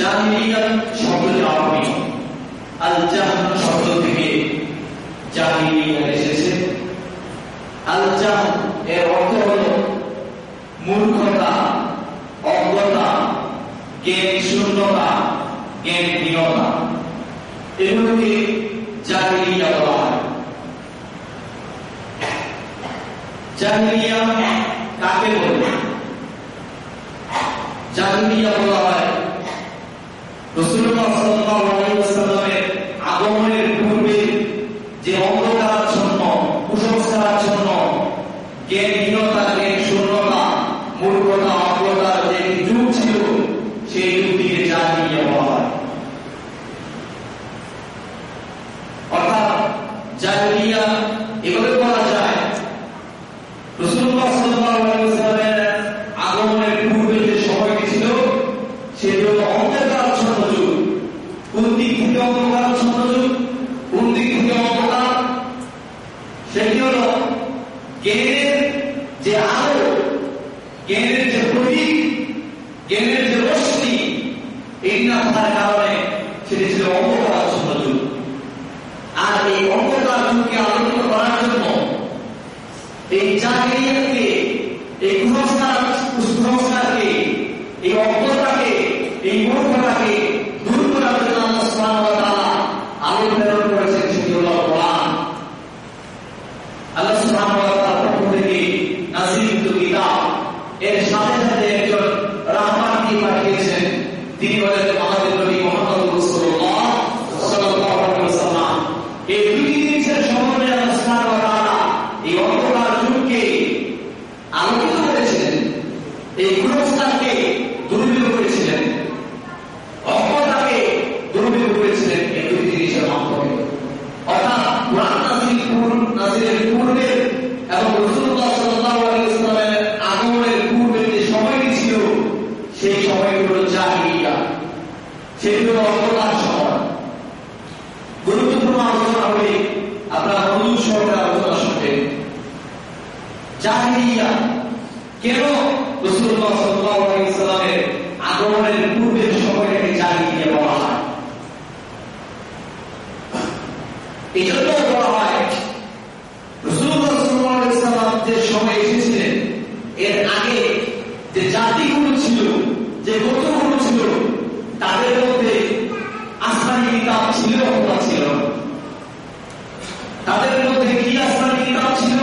জাহিলিয়াত শব্দ থেকে এসেছে। এর অর্থ অজ্ঞতা বলা হয়। কাকে বলে? জাহিলিয়া বলা হয় রসুল্লাহ সাল্লাল্লাহু আলাইহি ওয়াসাল্লামের আগমনের পূর্বে যে অন্ধকারাচ্ছন্ন কুসংস্কারাচ্ছন্ন জ্ঞানহীনতা জ্ঞান মূর্খতা অজ্ঞতার যে যুগ ছিল, সেই হয়। অর্থাৎ জাহিলিয়া বলা যায় যে অন্ধকারাচ্ছন্ন যুগ কোন দিক থেকে অন্ধকার সেটি হলো জ্ঞানের যে আলো জ্ঞানের যে প্রতীক জ্ঞানের যে রশ্মি এই না থাকার কারণে সেটি ছিল অন্ধকারাচ্ছন্ন যুগ আর এই অন্ধকার যুগকে আলোকিত করার জন্য এই জাহিলিয়াতকে এই কুসংস্কার কুসংস্কারকে এই অজ্ঞতাকে এই এর সাথে সাথে একজন রাহমানকে পাঠিয়েছেন তিনি হলেন আমাদের নবী মুহাম্মদ রাসূলুল্লাহ সাল্লাল্লাহু আলাইহি ওয়াসাল্লাম এই দুই জিনিসের সমন্বয়ে আল্লাহ সুবহানাহু ওয়া তাআলা এই অন্ধকার যুগকে আলোকিত করেছিলেন এই কুসংস্কারকে দুর্বল করেছিলেন অজ্ঞতাকে দুর্বল করেছিলেন এই দুই জিনিসের মাধ্যমে অর্থাৎ কোরআন নাজিল পূর্ব নাজিলের পূর্বে এবং রাসূলুল্লাহ সাল্লাল্লাহু আলাইহি ওয়াসাল্লামের আগমনের পূর্বে যে সময়টি ছিল সেই সময়টি হলো জাহিলিয়া সেটি হলো অজ্ঞতার সময় গুরুত্বপূর্ণ আলোচনা হলে আপনারা এর আগে যে ছিল যে ছিল তাদের মধ্যে আসমানি কিতাব ছিল ছিল না। তাদের মধ্যে কি আসমানি কিতাব ছিল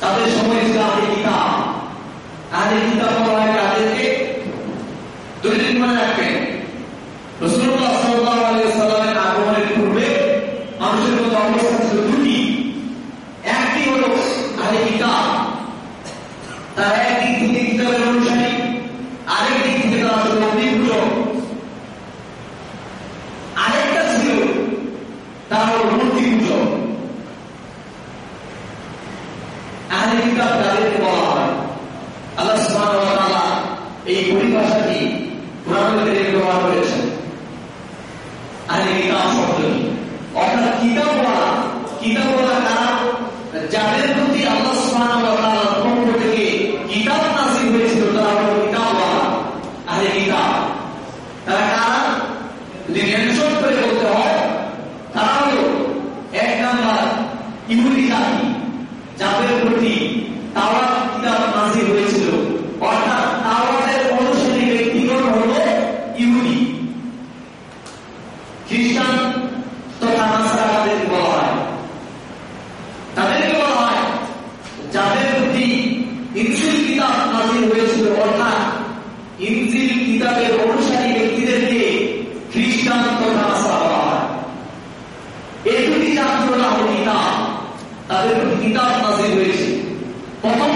তাদের সময় ছিল আহলে কিতাব আহলে কিতাব বলা হয় তাদেরকে দুই দিন মনে রাখবেন রসুল্লাহ সাল্লাল্লাহু আলাইহি সাল্লামের আগমনের পূর্বে মানুষের মধ্যে অবস্থা ছিল দুটি একটি হলো আহলে কিতাব তারা একদিক থেকে কিতাবের অনুসারী আরেক দিক থেকে তারা ছিল অভিজ্ঞ আরেকটা ছিল হলো মূর্তি আহলে কিতাব বলা হয়। আল্লাহ সুবহানাহু এই পরিভাষাটি ব্যবহার করেছেন। আহলে কিতাব শব্দটি। অর্থাৎ কিতাব কিতাব নাযিল হয়েছে প্রথমটি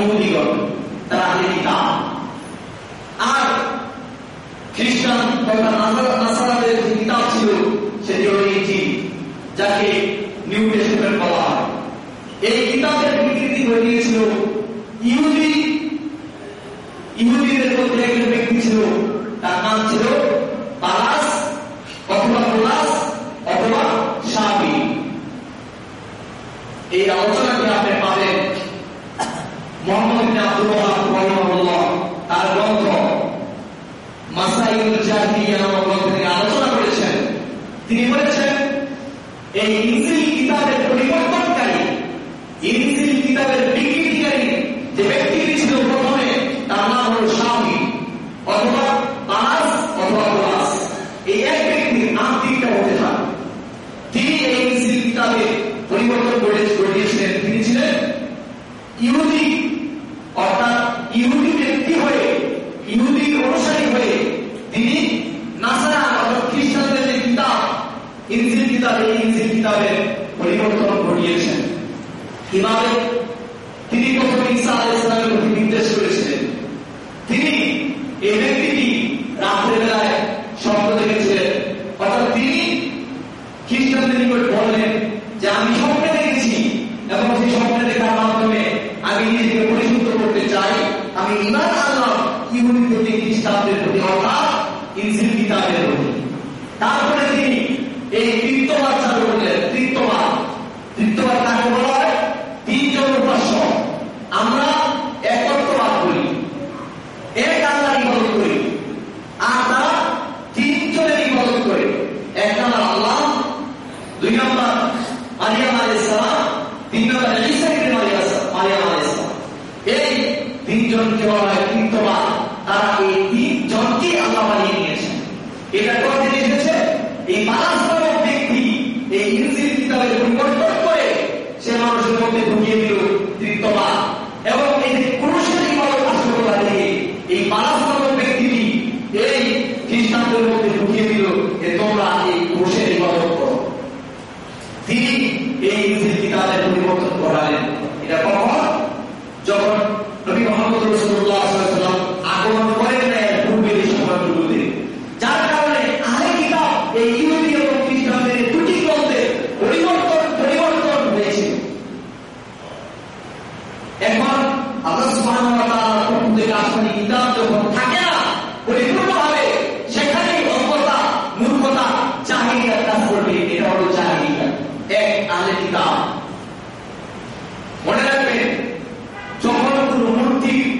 ইহুদিগণ তারা কিতাব আর খ্রিস্টান কিতাব ছিল, সেটি হল যাকে নিউ টেস্টমেন্ট বলা হয়। এই কিতাবের বিকৃতি ঘটিয়েছিল ইহুদি। ইহুদিদের মধ্যে একজন ব্যক্তি ছিল, তার নাম ছিল পালাস অথবা পোলাস অথবা সাবি এই আলোচনাটি আপনি পাবেন মোহাম্মদ বিন আব্দুল ওয়াহাব রাহিমাহুল্লাহ তার গ্রন্থ মাসাইল জাহিলিয়া নামক গ্রন্থ তিনি আলোচনা করেছেন তিনি বলেছেন এই কিতাবের পরিবর্তনকারী কিতাবের বিকৃতিকারী যে ব্যক্তিটি ছিল প্রথমে, তার নাম হল স্বামী, অথবা অথবা এই এক ব্যক্তির হতে তিনি এই কিতাবে পরিবর্তন ঘটিয়েছিলেন তিনি ছিলেন ইহুদি, অর্থাৎ ইহুদি ব্যক্তি হয়ে ইহুদি অনুসারী হয়ে তিনি নাসারা অর্থাৎ খ্রিস্টানদের যে কিতাব ইনজিল কিতাব এই পরিবর্তন ঘটিয়েছেন। কীভাবে তিনি প্রথমে ঈসা আলাইহিস সালামের প্রতি নির্দেশ করেছিলেন তিনি এই ব্যক্তিটি রাত্রেবেলায় স্বপ্ন দেখেছিলেন অর্থাৎ তিনি খ্রিস্টানদের নিকট বললেন যে আমি স্বপ্নে দেখেছি এবং সেই স্বপ্নে দেখার মাধ্যমে আমি নিজেকে পরিশুদ্ধ করতে চাই আমি ইমান আনলাম ইহুদি প্রতি খ্রিস্টানদের প্রতি অর্থাৎ ইনজিল কিতাবের প্রতি তারপরে তিনি এই তৃতীয়বার চালু করলেন তৃতীয়বার তৃতীয়বার কাকে বলা হয় তিনজন উপাস্য আমরা একত্রবাদ করি এক আল্লাহর ইবাদত করি আর তারা তিনজনের ইবাদত করে এক নাম্বার আল্লাহ দুই নম্বর মারিয়াম আলাইহিস সালাম তিন নম্বর ঈসা ইবনে মারিয়াম মারিয়াম আলাইহিস সালাম এই তিনজনকে বলা হয় তারা এই তিনজনকে আল্লাহ বানিয়ে নিয়েছেন। এটা করতে এসেছে? এই ব্যক্তি, এই পরিবর্তন করে সে মানুষের মধ্যে ঢুকিয়ে দিল এবং এই যে পুরুষের দাঁড়িয়ে এই ব্যক্তিটি এই খ্রিস্টানদের মধ্যে ঢুকিয়ে দিল যে তোমরা এই পুরুষের ইবাদত করো। তিনি এই পরিবর্তন করালেন। এটা কখন? যখন নবী মোহাম্মদ রাসূলুল্লাহ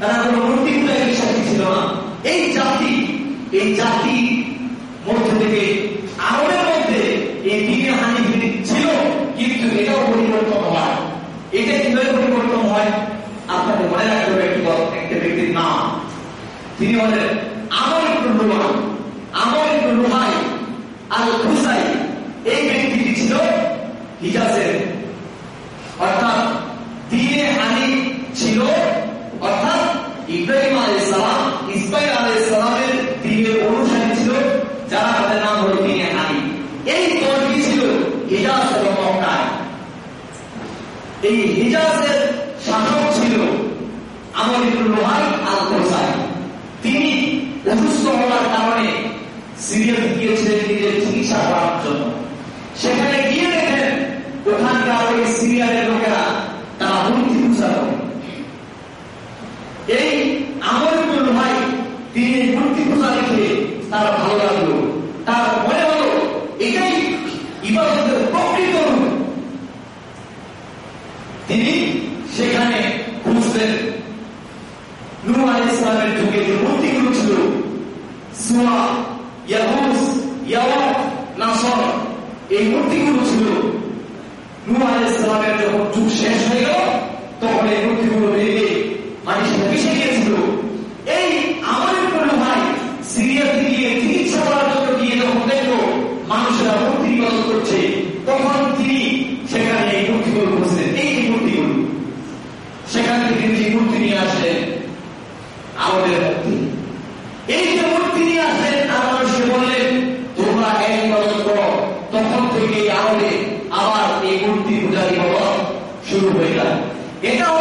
তারা ছিল না। তিনি আমর ছিল অর্থাৎ দিনে হানি ছিল অর্থাৎ ইব্রাহিম আলাইহিস সালাম ইসমাইল আলাইহিস সালামের দিনের অনুসারী ছিল যারা তাদের নাম হলো দিনে হানি এই দলটি ছিল হিজাজ এবং মক্কায় এই হিজাজের শাসক ছিল। আমর ইবনে আল খুসাই তিনি অসুস্থ হওয়ার কারণে সিরিয়াতে গিয়েছিলেন নিজের চিকিৎসা করার জন্য। সেখানে গিয়ে দেখেন ওখানকার ওই সিরিয়ানের লোকেরা তারা মূর্তি পূজা করে। এই আমর ইবনে তিনি মূর্তি পূজা দেখে তার ভালো লাগল। তার মনে হলো, এটাই ইবাদতের তিনি সেখানে পৌঁছলেন নূর আল ইসলামের যুগে যে মূর্তিগুলো ছিল, সুয়া ইয়াহুস ইয়াওয়াক নাসর, এই মূর্তিগুলো ছিল। নূর আল ইসলামের যখন যুগ শেষ হয়ে গেল, তখন এই মূর্তিগুলো বেরিয়ে মানুষটা মিশে গিয়েছিল। এই আমাদের কোনো ভাই সিরিয়া থেকে চিকিৎসা করার জন্য গিয়ে যখন দেখল, মানুষেরা মূর্তি করছে, তখন তাহলে আবার এই মূর্তি পূজা হওয়া শুরু হয়ে গেল। এটাও